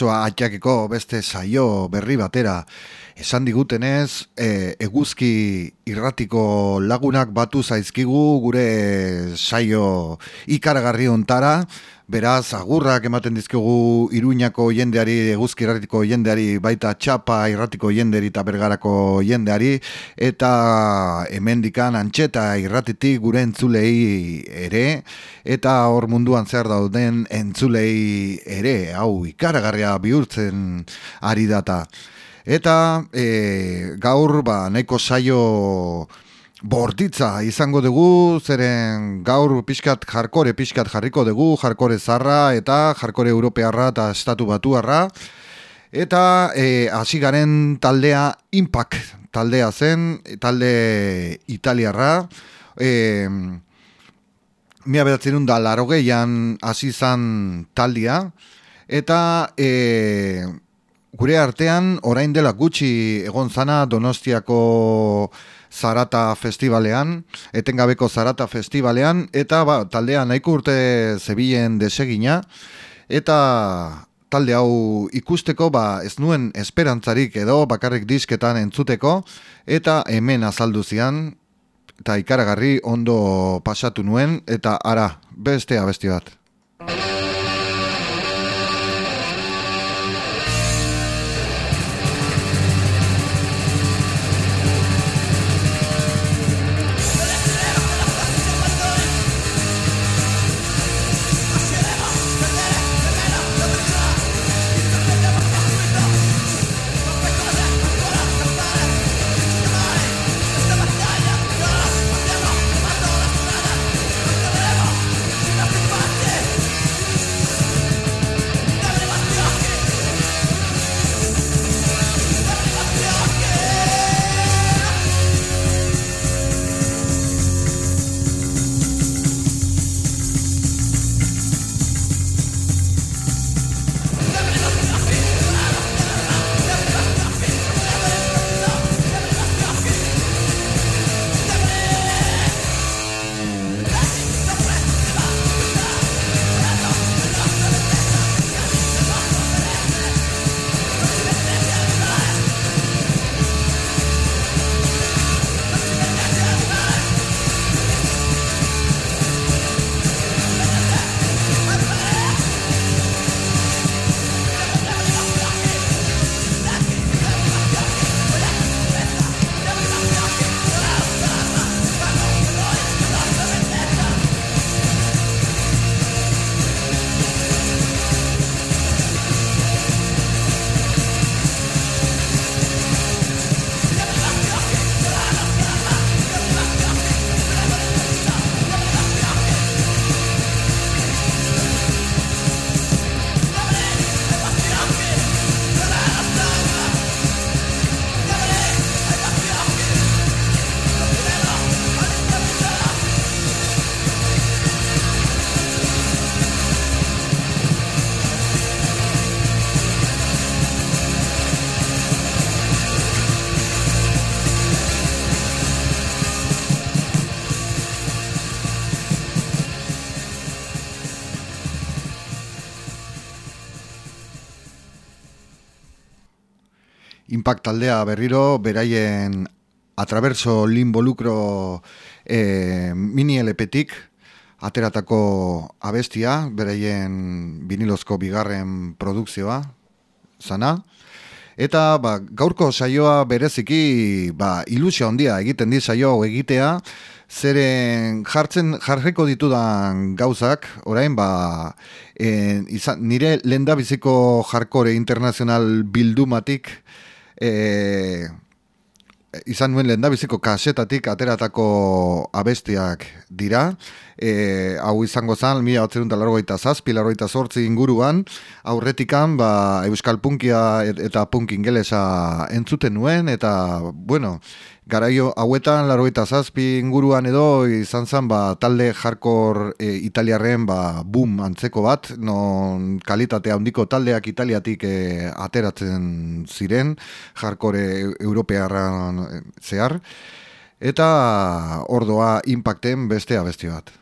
Bidazoa atxakeko beste saio berri batera. Esan digutenez, e, eguzki irratiko lagunak batu zaizkigu gure saio ikaragarri ontara, Beraz, agurrak ematen dizkigu Iruñako jendeari, eguzki irratiko jendeari, baita txapa irratiko jenderi eta bergarako jendeari, eta hemendikan antxeta irratitik gure entzulei ere, eta hor munduan zer dauden entzulei ere, hau ikaragarria bihurtzen ari data. Eta e, gaur, ba, nahiko saio Bortitza izango dugu, zeren gaur pixkat jarkore pixkat jarriko dugu, jarkore zarra eta jarkore europearra eta estatu batuarra. Eta e, hasi garen taldea Impact taldea zen, talde italiarra. E, Mia bedatzen da laro gehian hasi zan taldea. Eta e, gure artean orain dela gutxi egon zana Donostiako... Zarata Festivalean, etengabeko Zarata Festivalean, eta ba, taldea nahiko urte zebilen desegina, eta talde hau ikusteko ba, ez nuen esperantzarik edo bakarrik disketan entzuteko, eta hemen azaldu zian, eta ikaragarri ondo pasatu nuen, eta ara, beste abesti bat. Impact taldea berriro, beraien atraverso linbolukro e, mini LPtik ateratako abestia, beraien vinilozko bigarren produkzioa, zana. Eta ba, gaurko saioa bereziki ba, ilusio handia egiten di saio egitea, zeren jartzen jarriko ditudan gauzak, orain ba, e, izan, nire lendabiziko jarkore internazional bildumatik, e, izan nuen lehen biziko kasetatik ateratako abestiak dira. E, hau izango zan, mila batzerun da largoita zazpi, largoita zortzi inguruan, aurretikan ba, Euskal Punkia eta Punk ingelesa entzuten nuen, eta, bueno, garaio hauetan laroita zazpi inguruan edo izan zen ba, talde jarkor e, italiarren ba, boom antzeko bat, non kalitatea handiko taldeak italiatik e, ateratzen ziren, jarkore europearran e, zehar, eta ordoa impacten beste abesti bat.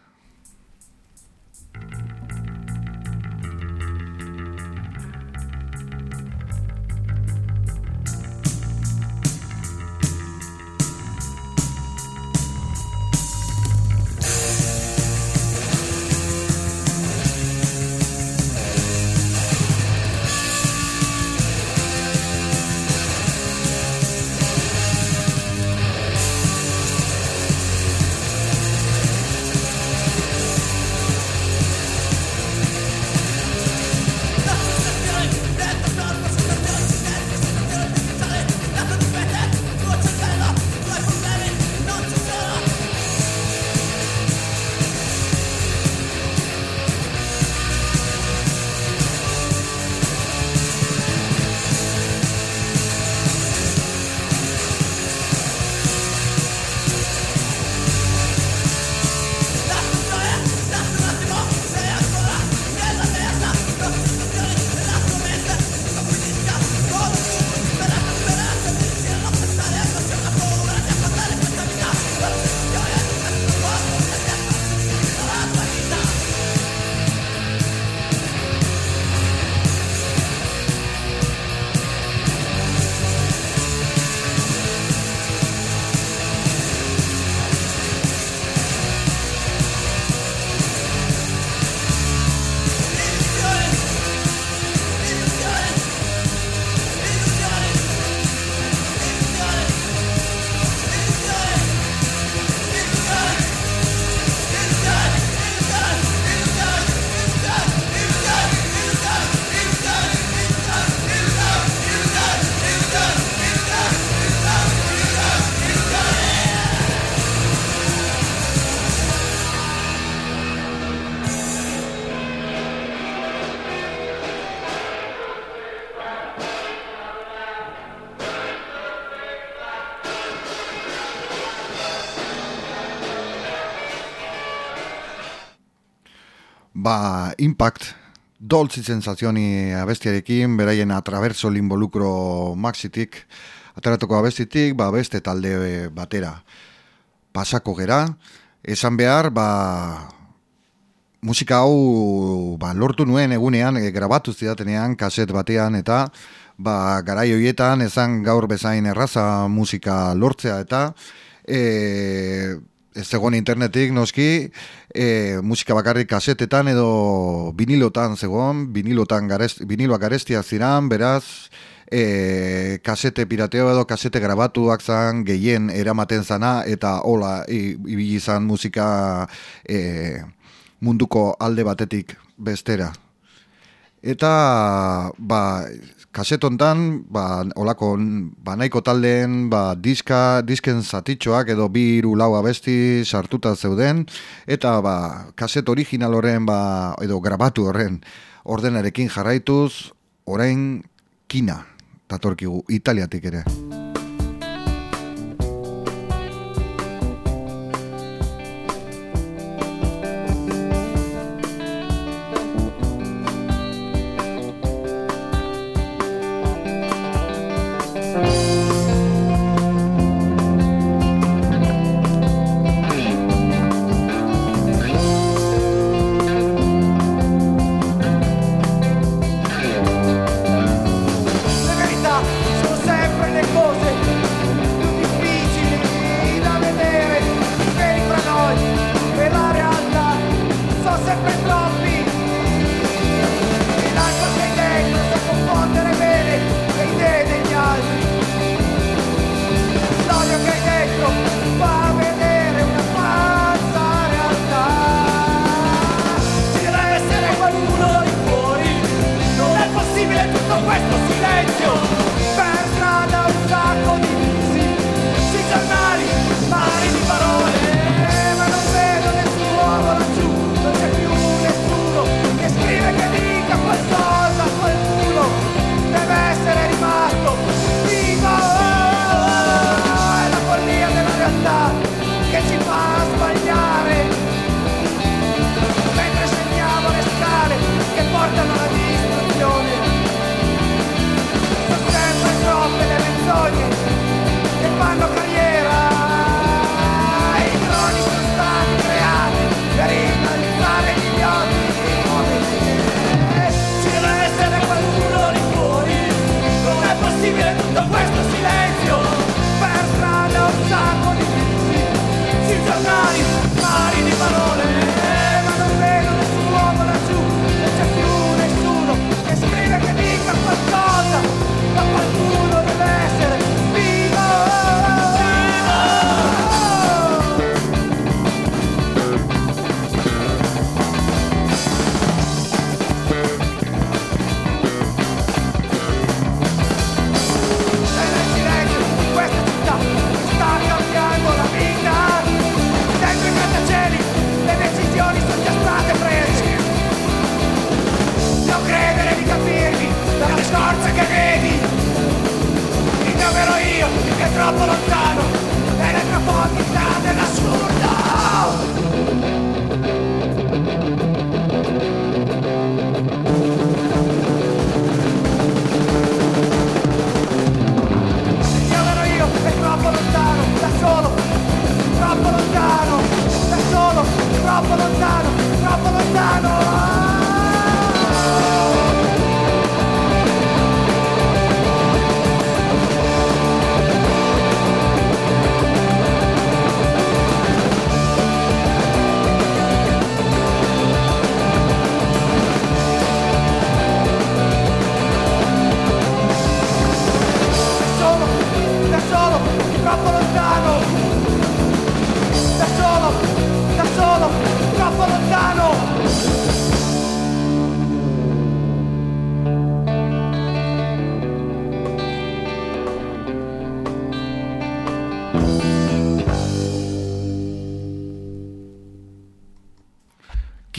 Impact, doltzi sensazioni abestiarekin, beraien atraverso l'involucro maxitik, ateratuko abestitik, ba, beste talde batera pasako gera, esan behar, ba, musika hau ba, lortu nuen egunean, e, grabatu zidatenean, kaset batean, eta ba, garai horietan, ezan gaur bezain erraza musika lortzea, eta e, ez zegoen internetik noski, e, musika bakarrik kasetetan edo vinilotan zegoen, vinilotan garest, viniloak garestia ziran, beraz, e, kasete pirateo edo kasete grabatuak zan gehien eramaten zana eta hola ibili izan musika e, munduko alde batetik bestera. Eta ba, kasetontan ba, olako ba, nahiko taldeen ba, diska, disken zatitxoak edo bi iru lau abesti sartuta zeuden eta ba, kaset original horren ba, edo grabatu horren ordenarekin jarraituz orain kina datorkigu italiatik ere.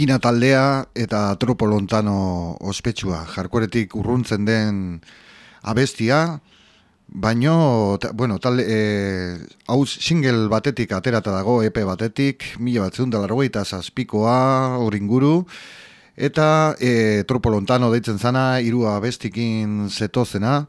Kina taldea eta tropolontano ospetsua, jarkoretik urruntzen den abestia, baino, bueno, talde, e, single batetik aterata dago, EP batetik, mila bat zehundala eta zazpikoa, oringuru, eta e, tropolontano deitzen zana, irua bestikin zetozena,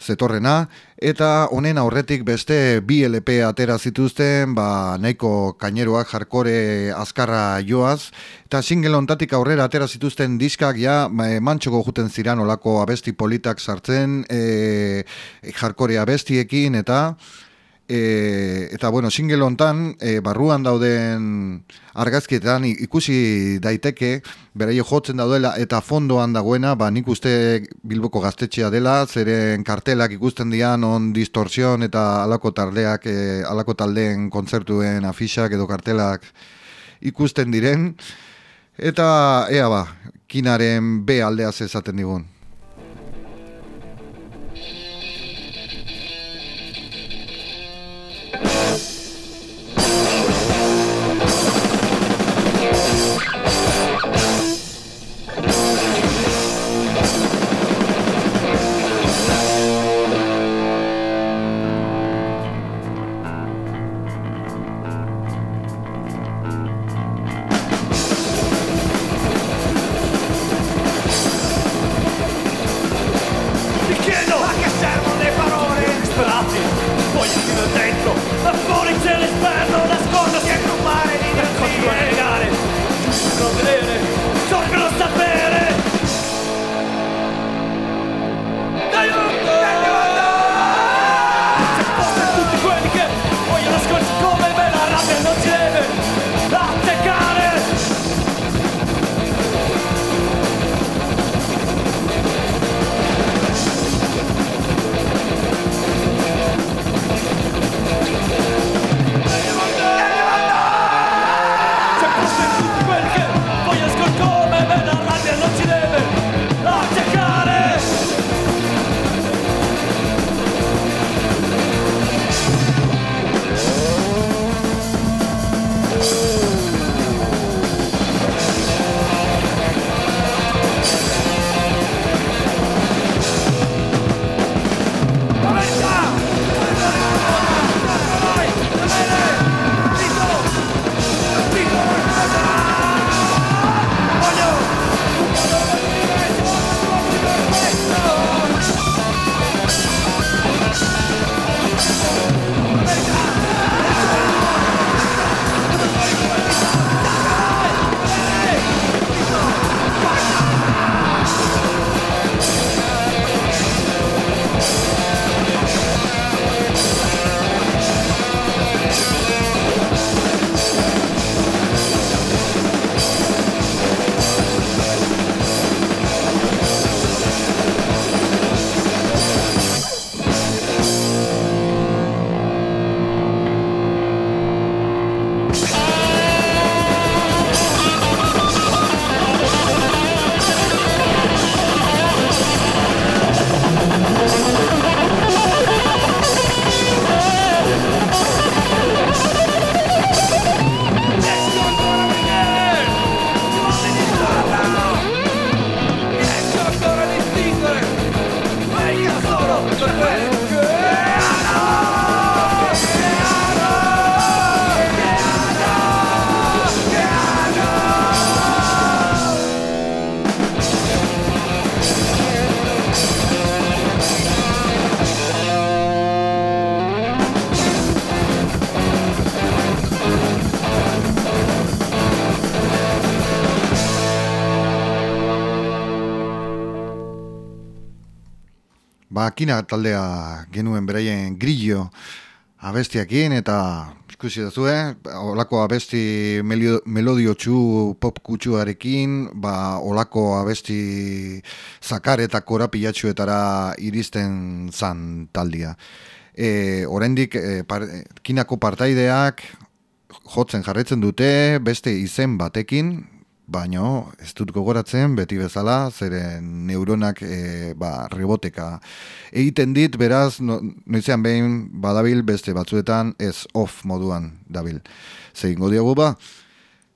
zetorrena, eta honen aurretik beste bi LP atera zituzten, ba, nahiko kaineruak jarkore azkarra joaz, eta single ontatik aurrera atera zituzten diskak ja mantxoko juten ziran olako abesti politak sartzen, e, jarkore abestiekin, eta e, eta bueno, single hontan e, barruan dauden argazkietan ikusi daiteke beraio jotzen daudela eta fondoan dagoena, ba nik uste Bilboko gaztetxea dela, zeren kartelak ikusten dian on distorsion eta alako taldeak, e, alako taldeen kontzertuen afixak edo kartelak ikusten diren eta ea ba, kinaren B aldea esaten digun. Makina taldea genuen beraien grillo abestiakin eta ikusi da zuen, olako abesti melodio txu pop kutsuarekin, ba, olako abesti zakar eta korapilatxuetara iristen zan taldia. E, Horendik, e, kinako partaideak jotzen jarretzen dute, beste izen batekin, baino ez dut gogoratzen beti bezala zeren neuronak e, ba, reboteka egiten dit beraz no, noizean behin badabil beste batzuetan ez off moduan dabil. Zein diogu ba?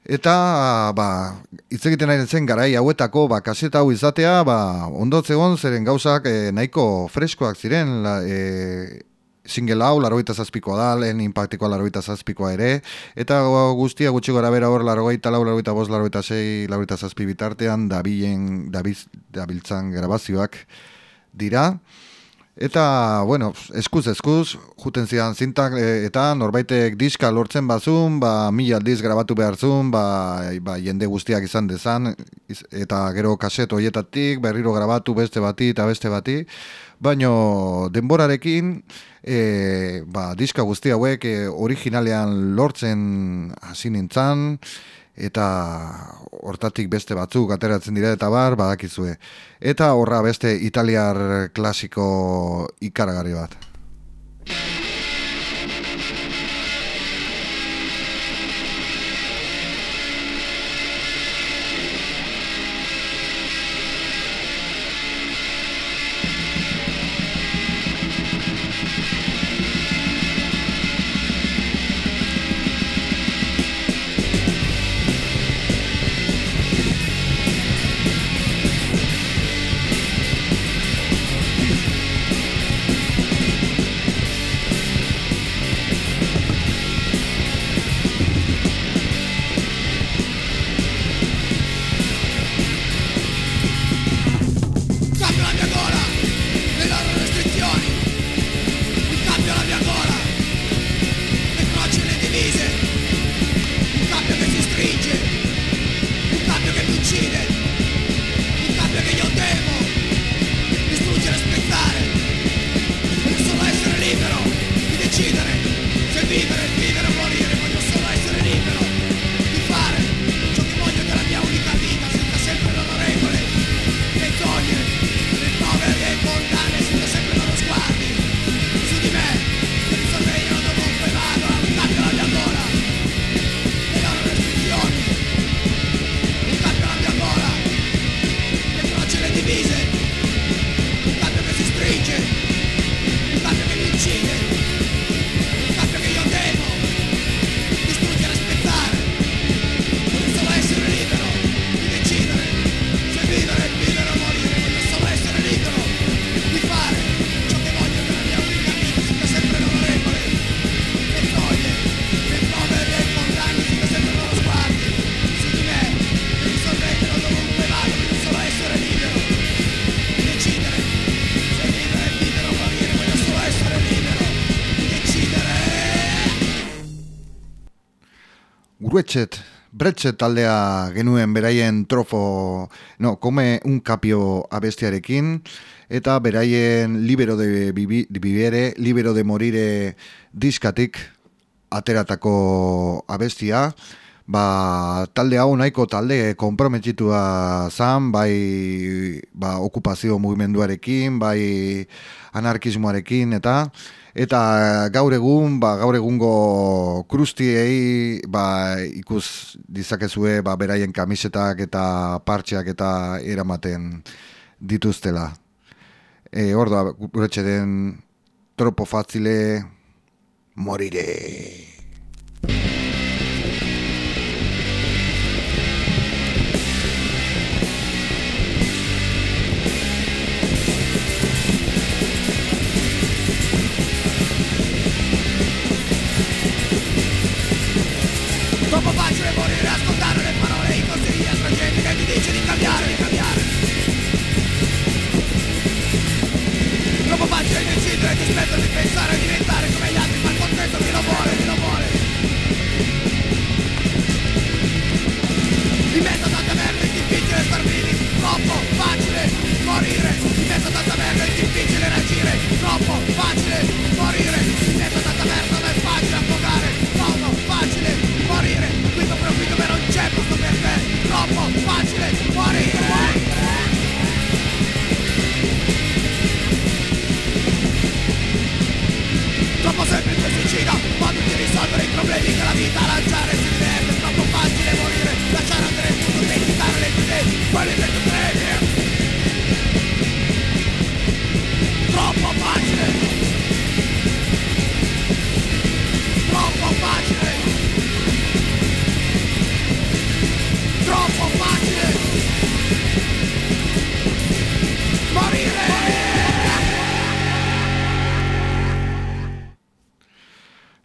Eta ba hitz egiten nahi zen garai hauetako ba kaseta hau izatea ba ondo zegon zeren gauzak e, nahiko freskoak ziren la, e, single hau, larogeita zazpikoa da, lehen impactikoa larogeita zazpikoa ere, eta guztia gutxi gora bera hor larogeita lau, larogeita bost, larogeita sei, larogeita zazpi bitartean, dabilen, dabiltzan grabazioak dira. Eta, bueno, eskuz, eskuz, juten zidan zintak, e, eta norbaitek diska lortzen bazun, ba, mila aldiz grabatu behar zun, ba, ba, jende guztiak izan dezan, eta gero kaset hoietatik, berriro grabatu beste bati eta beste bati, baino denborarekin e, ba, diska guzti hauek e, originalean lortzen hasi nintzan eta hortatik beste batzuk ateratzen dira eta bar badakizue. Eta horra beste italiar klasiko ikaragarri bat Bretchet, Bretchet taldea genuen beraien trofo, no, come un capio abestiarekin, eta beraien libero de vivere, libero de morire diskatik ateratako abestia, ba, talde hau nahiko talde komprometitua zan, bai ba, okupazio mugimenduarekin, bai anarkismoarekin, eta eta gaur egun ba, gaur egungo krustiei ba, ikus dizakezue ba, beraien kamisetak eta partxeak eta eramaten dituztela. E, Orda, guretxe den tropo fazile morire. troppo facile morire ascoltare le parole i consigli a sta gente che ti dice di cambiare, di cambiare. Troppo facile decidere, ti smetto di pensare, diventare come gli altri, ma il contento chi lo vuole, chi lo vuole. In mezzo a tanta merda è difficile star vivi, troppo facile morire. In mezzo a tanta merda è difficile reagire, troppo facile morire. In mezzo a tanta cucina. Modo di risolvere i problemi della vita lanciare sul net È troppo facile morire, lasciare andare il futuro Dimenticare le idee, quelli che tu credi Troppo facile.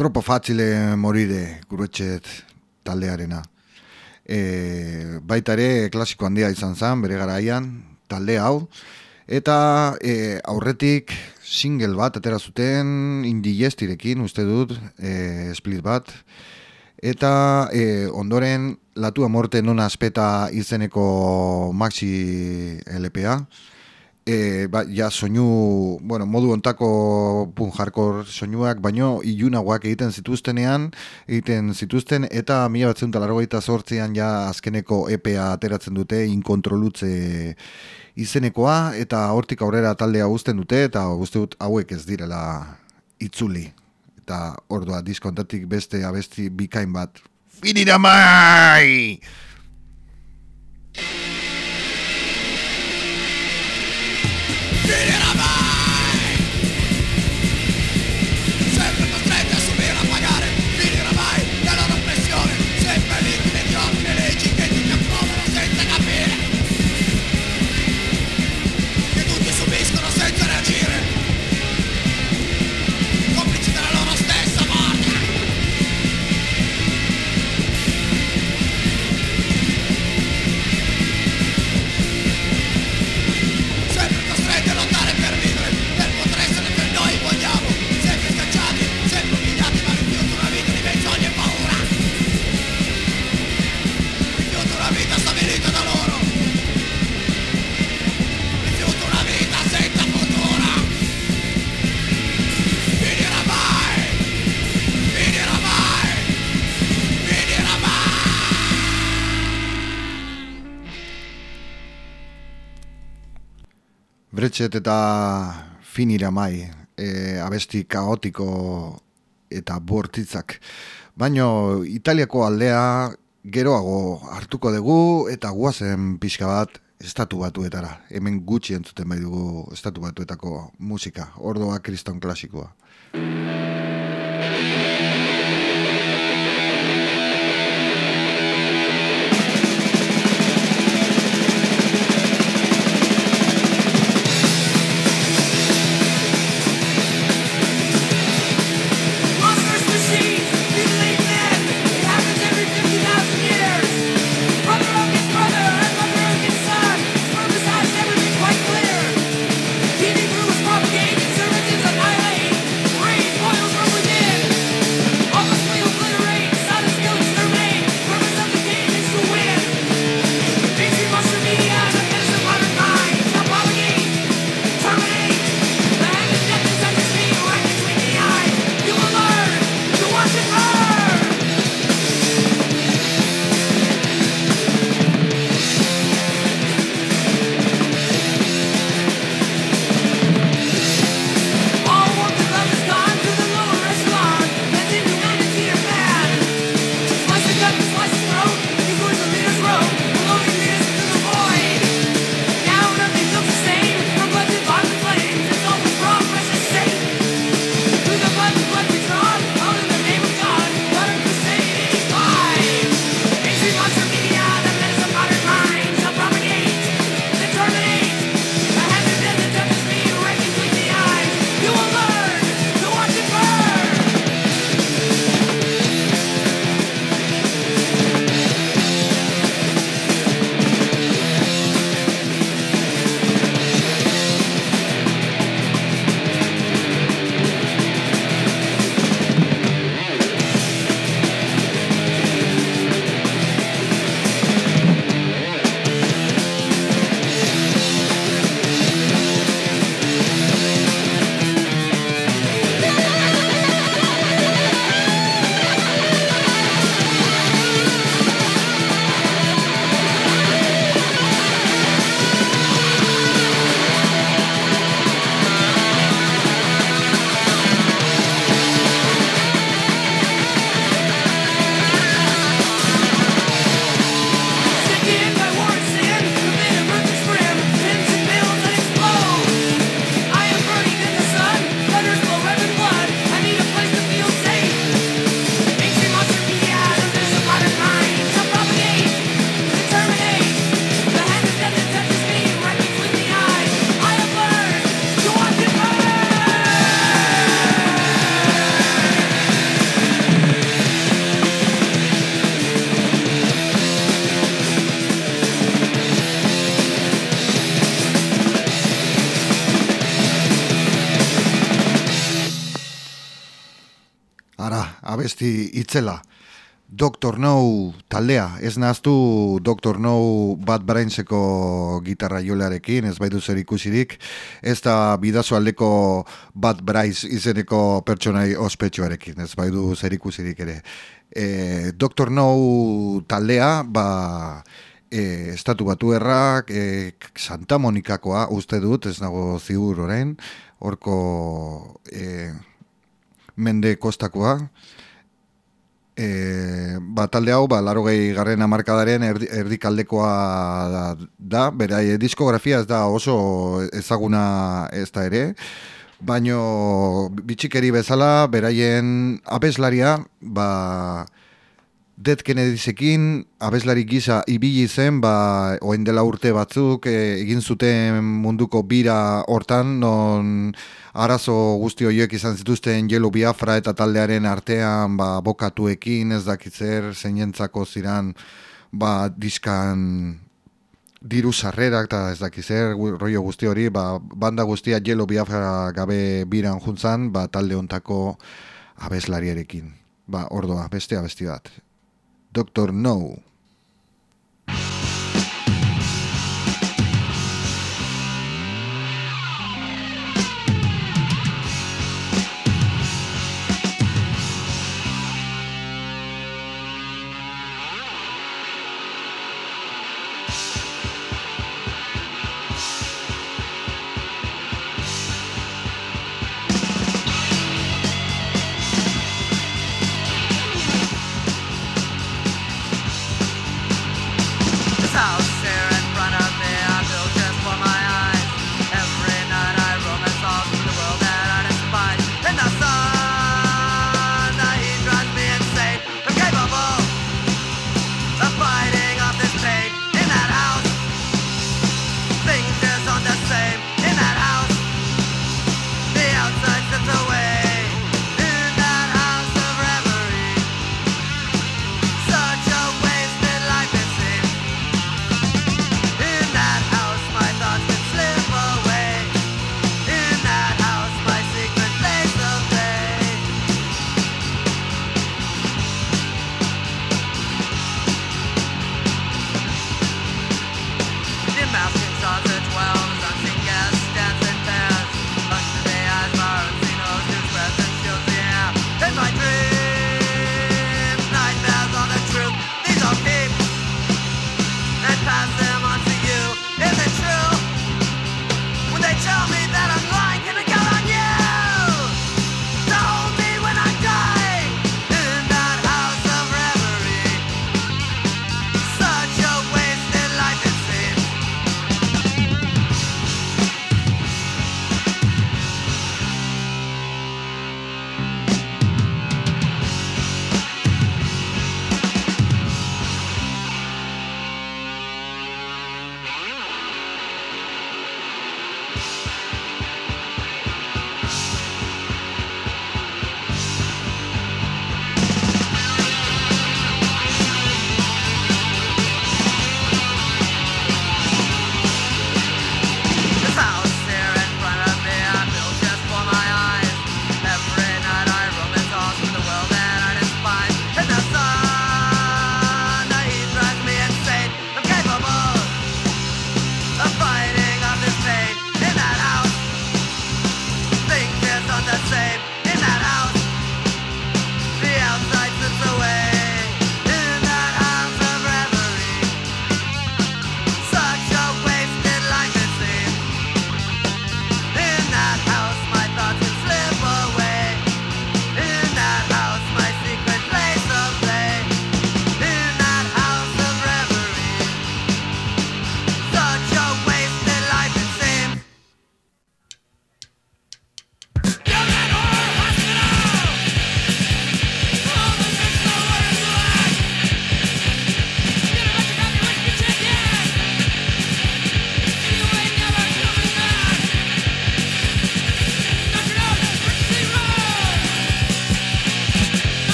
Tropo facile morire guretxet taldearena. E, baita ere klasiko handia izan zen, bere garaian, talde hau. Eta e, aurretik single bat atera zuten indigestirekin, uste dut, e, split bat. Eta e, ondoren Latu Amorte non aspeta izeneko maxi LPA. E, ba, ja soinu, bueno, modu ontako pun jarkor soinuak, baino ilunagoak egiten zituztenean, egiten zituzten, eta mila batzen talarrogeita sortzean ja azkeneko EPA ateratzen dute, inkontrolutze izenekoa, eta hortik aurrera taldea guzten dute, eta guzti dut hauek ez direla itzuli eta ordua diskontatik beste abesti bikain bat. Finira mai! Bretxet eta finira mai, e, abesti kaotiko eta bortitzak. Baino Italiako aldea geroago hartuko dugu eta guazen pixka bat estatu batuetara. Hemen gutxi entzuten bai dugu estatu batuetako musika, ordoa kriston klasikoa. Itzela. Dr. No taldea, ez naztu Dr. No Bad Brainseko gitarra jolearekin, ez baitu zer ikusirik, ez da bidazo aldeko Bad Brains izeneko pertsonai ospetsuarekin, ez baitu zer ikusirik ere. E, Dr. No taldea, ba, e, estatu batu errak, e, Santa Monikakoa, uste dut, ez nago ziur orain, horko e, mende kostakoa, E, ba, talde hau, ba, laro gehi garren amarkadaren erdi, erdikaldekoa da, da, bera, e, diskografia ez da oso ezaguna ez da ere, baino bitxikeri bezala, beraien abeslaria, ba, Dead Kennedysekin abeslari gisa ibili zen, ba, oen dela urte batzuk, e, egin zuten munduko bira hortan, non arazo guzti horiek izan zituzten Jelo Biafra eta taldearen artean ba, bokatuekin, ez dakitzer, zeinentzako ziran ba, diskan diru sarrerak eta ez dakitzer, rollo guzti hori, ba, banda guztia Jelo Biafra gabe biran juntzan, ba, talde ontako abeslariarekin. Ba, ordoa, beste abesti bat. Doctor No.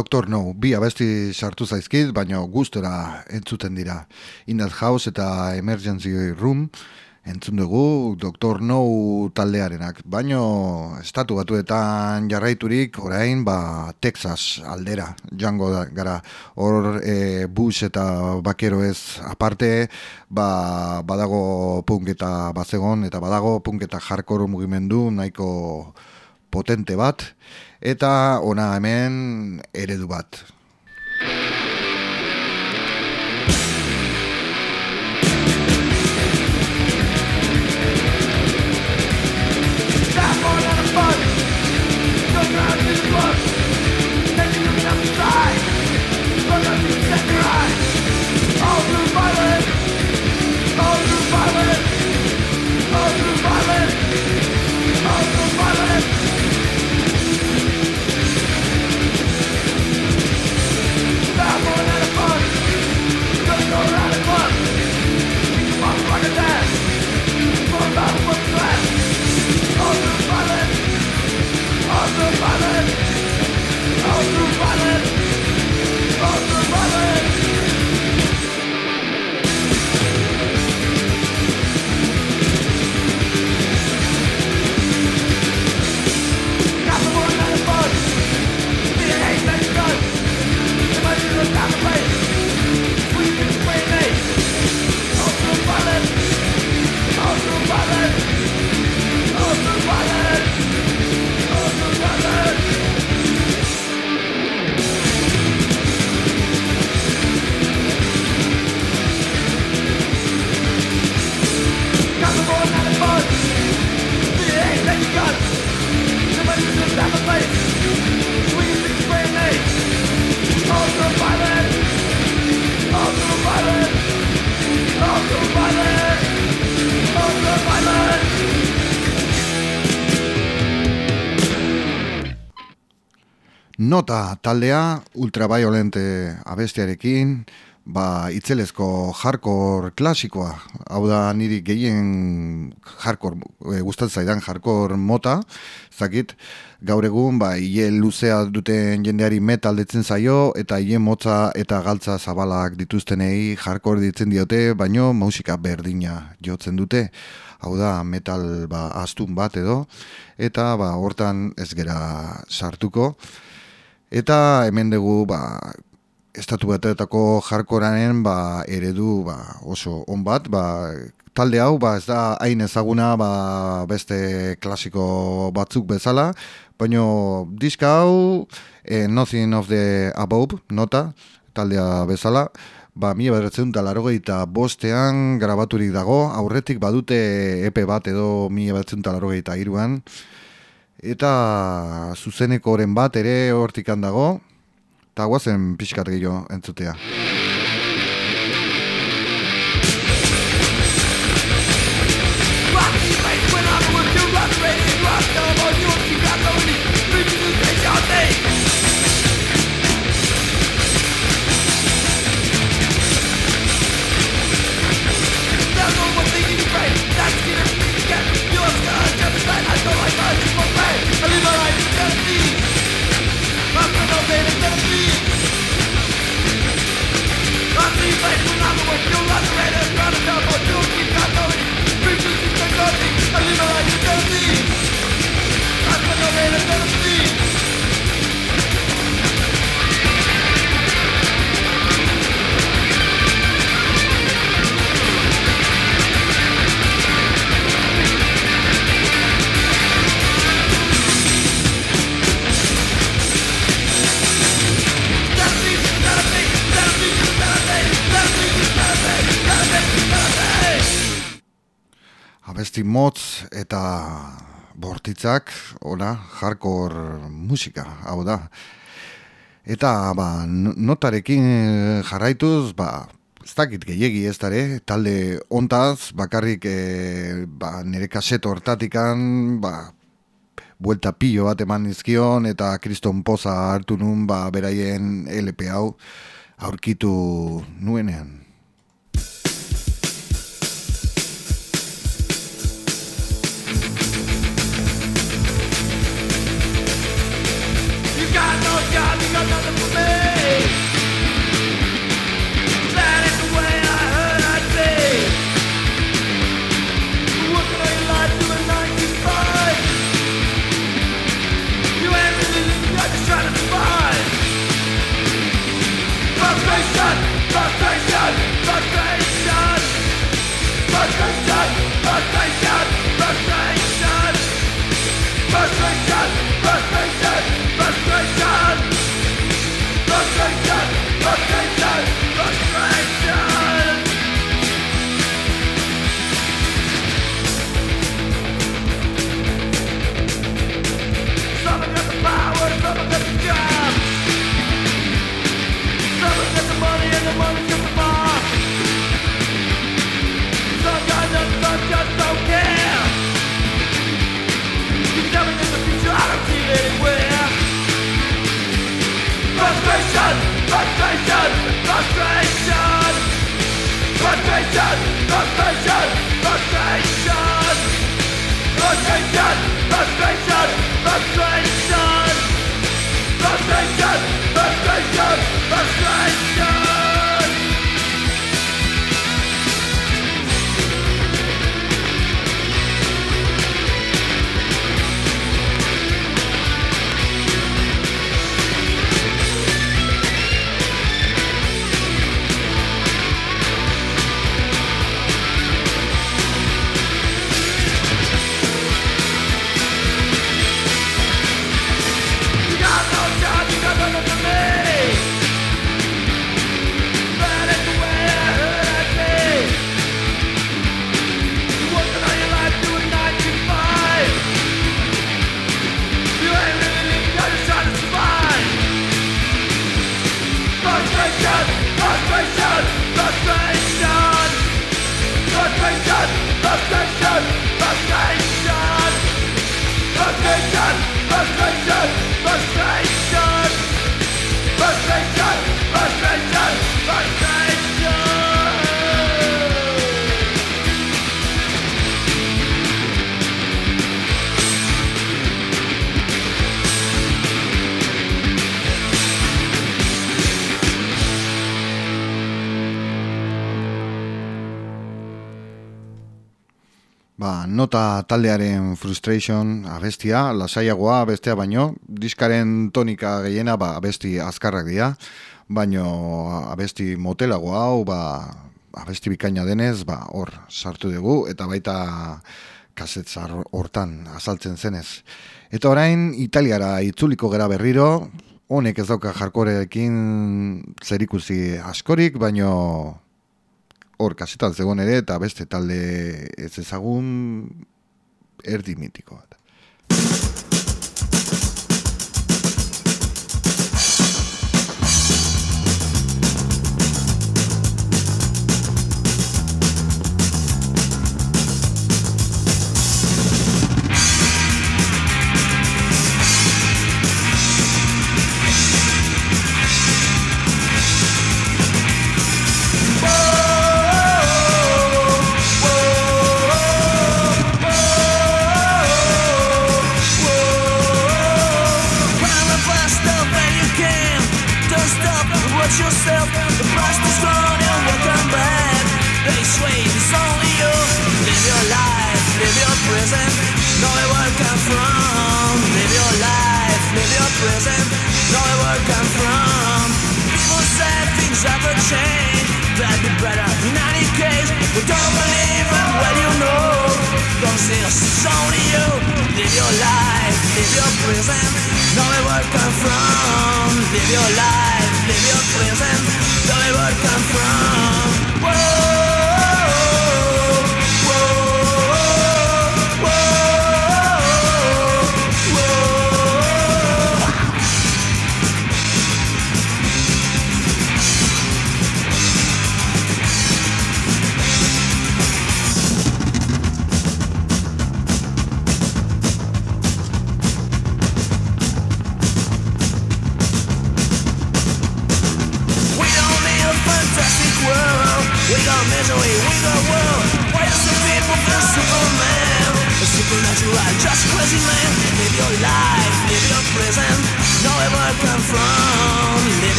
Dr. No, bi abesti sartu zaizkit, baina gustora entzuten dira. In that house eta emergency room, entzun dugu Dr. No taldearenak. Baino, estatu batuetan jarraiturik, orain, ba, Texas aldera, jango da, gara. Hor, e, Bush eta Bakero ez aparte, ba, badago punk eta bazegon, eta badago punk eta hardcore mugimendu nahiko potente bat eta ona hemen eredu bat. Taldea ultraviolente abestiarekin, ba itzelezko hardcore klasikoa, hau da niri gehien hardcore e, gustatzen zaidan hardcore mota, zakit gaur egun ba ile luzea duten jendeari metal ditzen zaio eta ile motza eta galtza zabalak dituztenei hardcore ditzen diote, baino musika berdina jotzen dute. Hau da metal ba astun bat edo eta ba hortan ez gera sartuko. Eta hemen dugu ba, estatu batetako jarkoranen ba, eredu ba, oso on bat, ba, talde hau ba, ez da hain ezaguna ba, beste klasiko batzuk bezala, baina diska hau e, Nothing of the Above nota, taldea bezala, ba, mila beratzen da laro eta bostean grabaturik dago, aurretik badute epe bat edo mila beratzen da laro iruan, eta zuzeneko oren bat ere hortik handago, eta guazen pixkat gehiago entzutea. Abesti motz eta bortitzak, ona, jarkor musika, hau da. Eta, ba, notarekin jarraituz, ba, ez dakit gehiagi ez dara, talde ontaz, bakarrik e, ba, nire kaseto hortatikan, ba, buelta pillo bat eman izkion, eta kriston poza hartu nun, ba, beraien LP hau, aurkitu nuenean. Frustration nota taldearen frustration abestia, lasaiagoa bestea baino, diskaren tonika gehiena ba, abesti azkarrak dira, baino abesti motelagoa hau ba, abesti bikaina denez, ba, hor sartu dugu, eta baita kasetzar hortan azaltzen zenez. Eta orain, Italiara itzuliko gera berriro, honek ez dauka jarkorekin zerikusi askorik, baino hor kasetan zegoen ere eta beste talde ez ezagun erdi mitiko bat. Live your life, live your present, no me where come from. Live your life, live your present, no me where come from.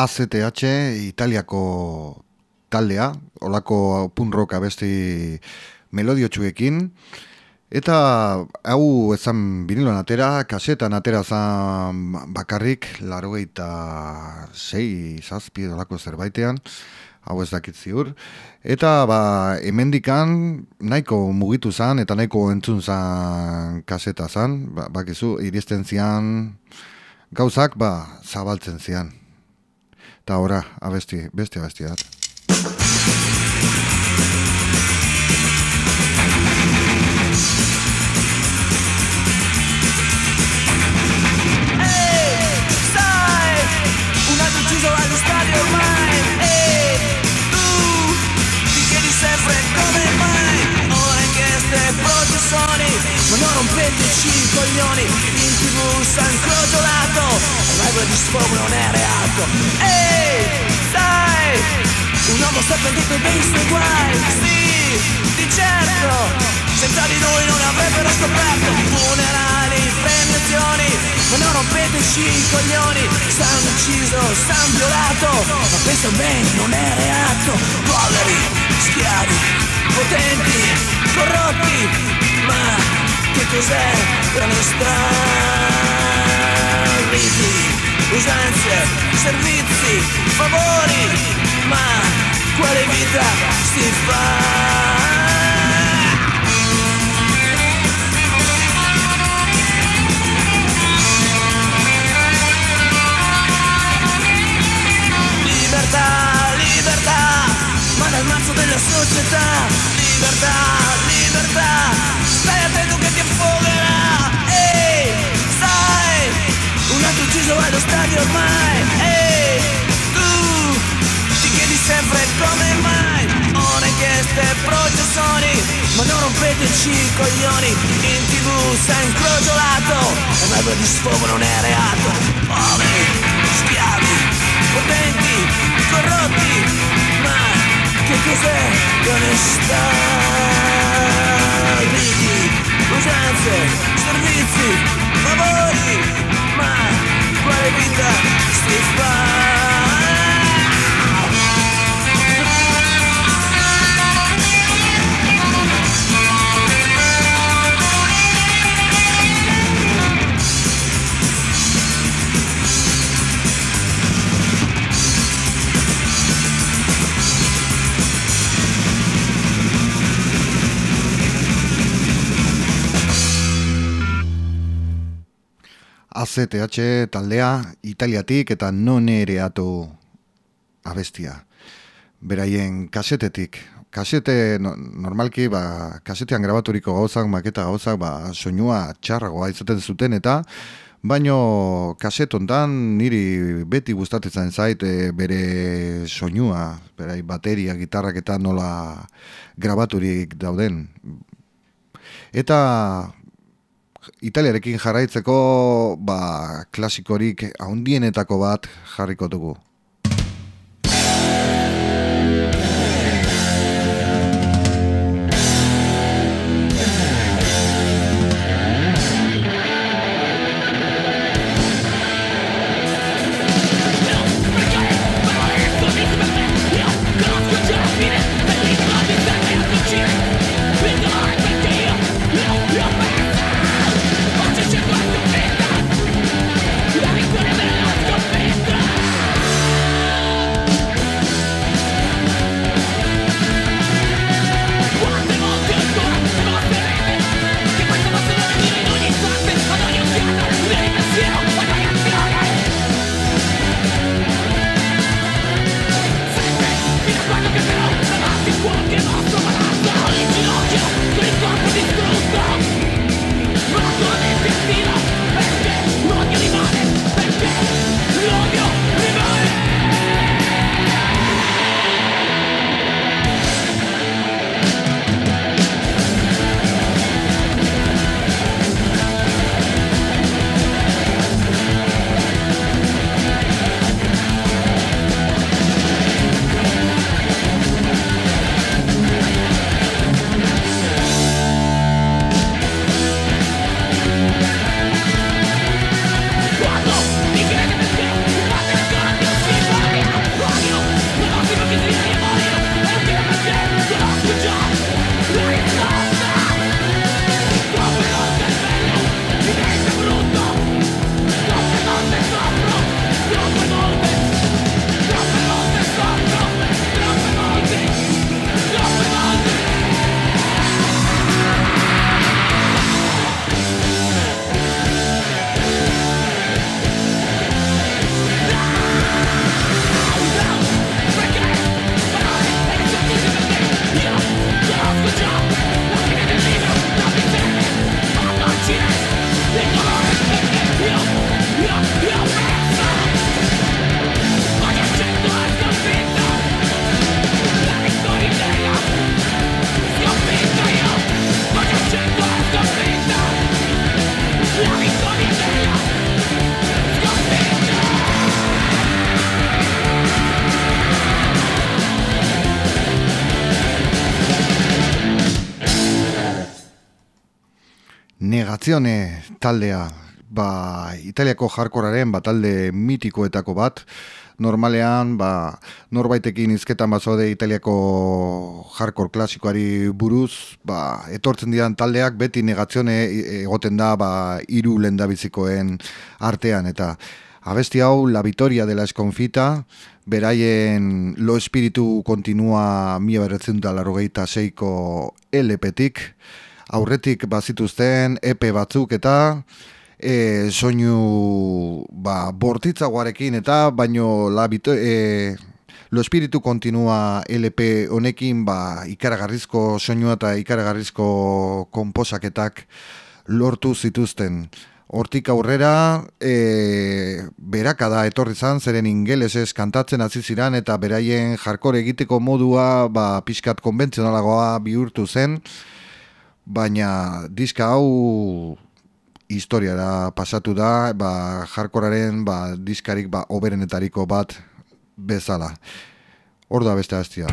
ACTH Italiako taldea, olako punk rock abesti melodiotxuekin, eta hau ezan biniloan atera, kasetan atera zan bakarrik, laro eta zei zazpi olako zerbaitean, hau ez dakit ziur, eta ba, emendikan nahiko mugitu zan, eta nahiko entzun zan kaseta zan, ba, bakizu, iristen zian, gauzak ba zabaltzen zian. eta ora abesti, beste abesti bat. Ehi, sai, un altro chiuso allo stadio ormai, ehi, tu, ti chiedi sempre come mai, ore che ste processioni, ma non rompeteci i coglioni, Tv San Crogiolato Regola di sfogo non è reato. Ehi, sai Un uomo sta perdendo dei suoi guai. Sì, di certo senza di noi non avrebbero scoperto. Funerali, premiazioni Ma non rompeteci i coglioni. S'hanno ucciso, s'hanno violato. Ma pensa bene, non è reato. Poveri, schiavi, potenti, corrotti Ma che cos'è l'onestà? Riti, usanze, servizi, favori Ma quale vita si fa? libertà, libertà, ma dal mazzo della società, libertà, libertà, che ti affogherà, ehi, sai, un altro ucciso allo stadio ormai, ehi, tu, ti chiedi sempre come mai, ho richieste processori, ma non rompeteci i coglioni, in tv sei incrogiolato, la di sfogo non è reato, poveri, schiavi, potenti, corrotti, ma che cos'è l'onestà? служанці, штурміці, наборі, ма, барбіта, сліпа. ACTH taldea italiatik eta non ere abestia. Beraien kasetetik. Kasete normalki ba, kasetean grabaturiko gauzak, maketa gauzak, ba, soinua txarragoa izaten zuten eta baino kasetontan niri beti gustatzen zait e, bere soinua, berai bateria, gitarrak eta nola grabaturik dauden. Eta Italiarekin jarraitzeko ba, klasikorik haundienetako bat jarriko dugu. Negazione taldea, ba, italiako jarkoraren ba, talde mitikoetako bat, normalean, ba, norbaitekin izketan bazode italiako jarkor klasikoari buruz, ba, etortzen dian taldeak beti negazione egoten da ba, iru lendabizikoen artean, eta abesti hau La Vitoria de la Esconfita, beraien lo espiritu kontinua mila berretzen da larrogeita seiko LP-tik, aurretik bazituzten EP batzuk eta e, soinu ba, bortitzagoarekin eta baino la bito, e, lo espiritu kontinua LP honekin ba, ikaragarrizko soinua eta ikaragarrizko komposaketak lortu zituzten. Hortik aurrera, e, beraka da etorri zan, zeren ingelesez kantatzen hasi ziran eta beraien jarkor egiteko modua ba, pixkat konbentzionalagoa bihurtu zen, baina diska hau historiara pasatu da, ba, jarkoraren ba, diskarik ba, oberenetariko bat bezala. Hor da beste hastia.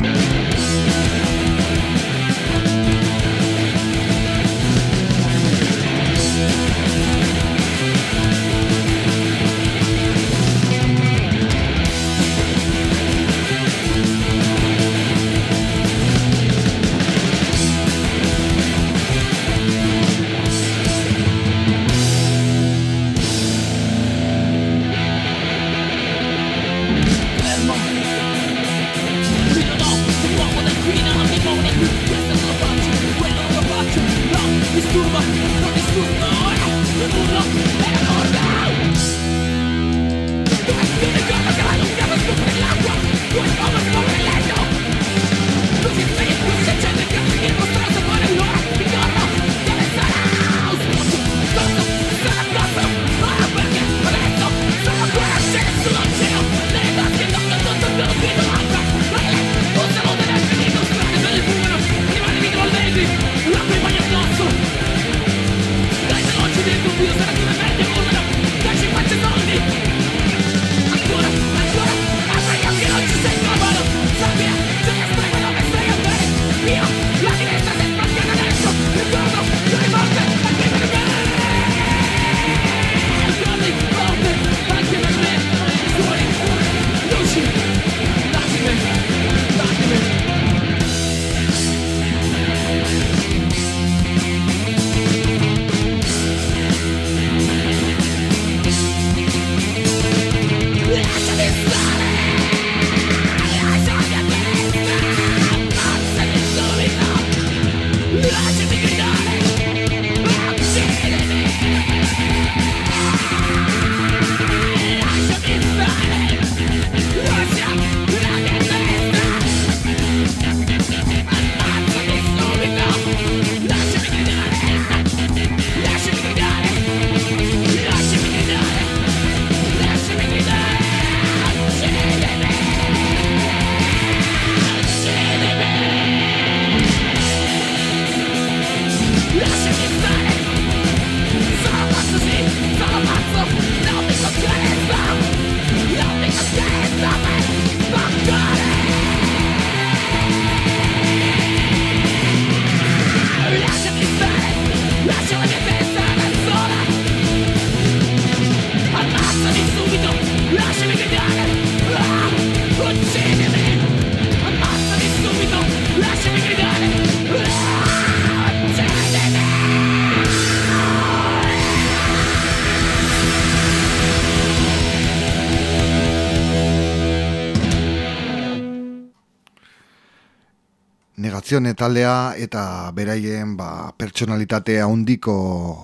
Negazione taldea eta beraien ba, pertsonalitatea handiko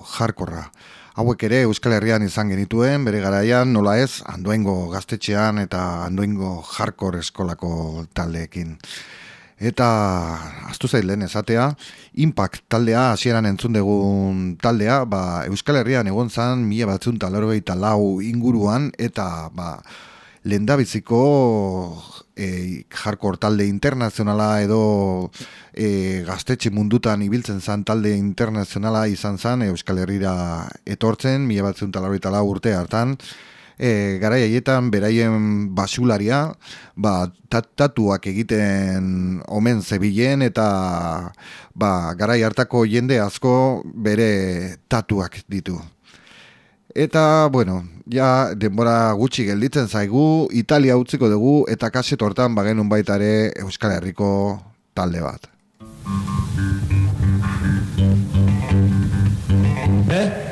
jarkorra. Hauek ere Euskal Herrian izan genituen, bere garaian nola ez, andoengo gaztetxean eta andoengo jarkor eskolako taldeekin. Eta, astu zait lehen esatea, Impact taldea, hasieran entzun dugun taldea, ba, Euskal Herrian egon zan, mila batzun talarrogeita lau inguruan, eta ba, lendabiziko e, hardcore talde internazionala edo e, gaztetxe mundutan ibiltzen zan talde internazionala izan zan Euskal Herrira etortzen, mila batzen talarritala urte hartan, eh, e, gara haietan beraien basularia ba, tatuak egiten omen zebilen eta ba, garai hartako jende asko bere tatuak ditu. Eta, bueno, ja denbora gutxi gelditzen zaigu, Italia utziko dugu eta kaset hortan bagenun baitare Euskal Herriko talde bat. Eh?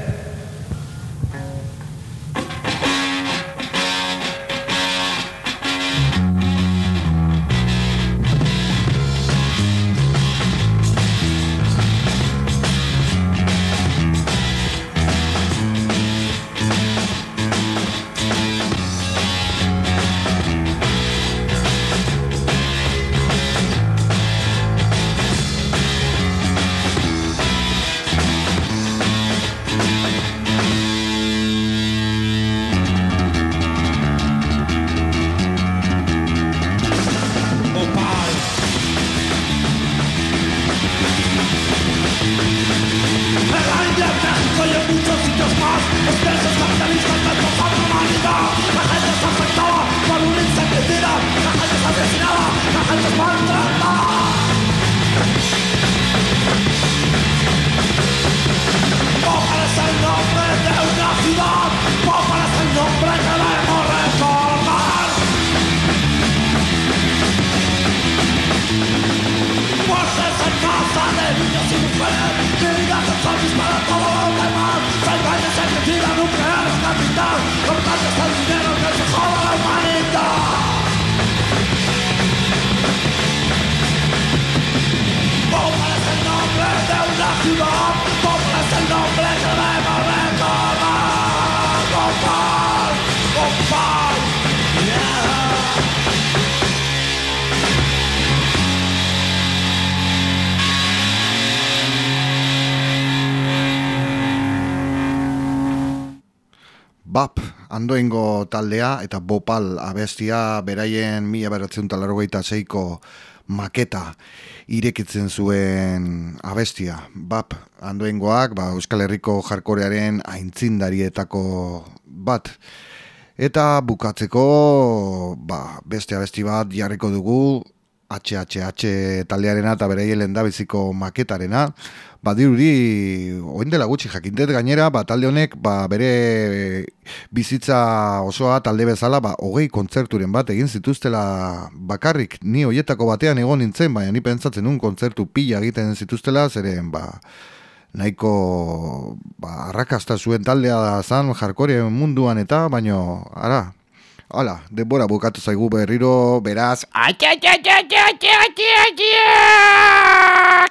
Andoengo taldea eta Bopal abestia beraien 1986ko maketa irekitzen zuen abestia. Bap Andoengoak ba Euskal Herriko jarkorearen aintzindarietako bat eta bukatzeko ba beste abesti bat jarriko dugu HHH taldearena eta bereien lendabiziko maketarena, badiruri, oen dela gutxi jakintet gainera, ba, talde honek ba, bere bizitza osoa talde bezala, ba, hogei kontzerturen bat egin zituztela bakarrik, ni hoietako batean egon nintzen, baina ni pentsatzen nun kontzertu pila egiten zituztela, zeren, ba, nahiko ba, arrakasta zuen taldea da zan jarkoren munduan eta, baino, ara, Hala, denbora bukatu zaigu berriro, beraz, atxatxatxatxa! idea, idea, idea!